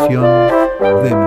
sección Demo.